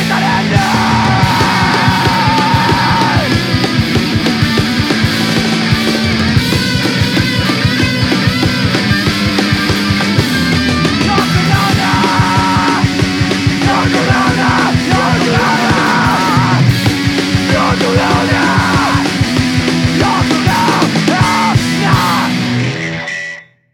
ditaren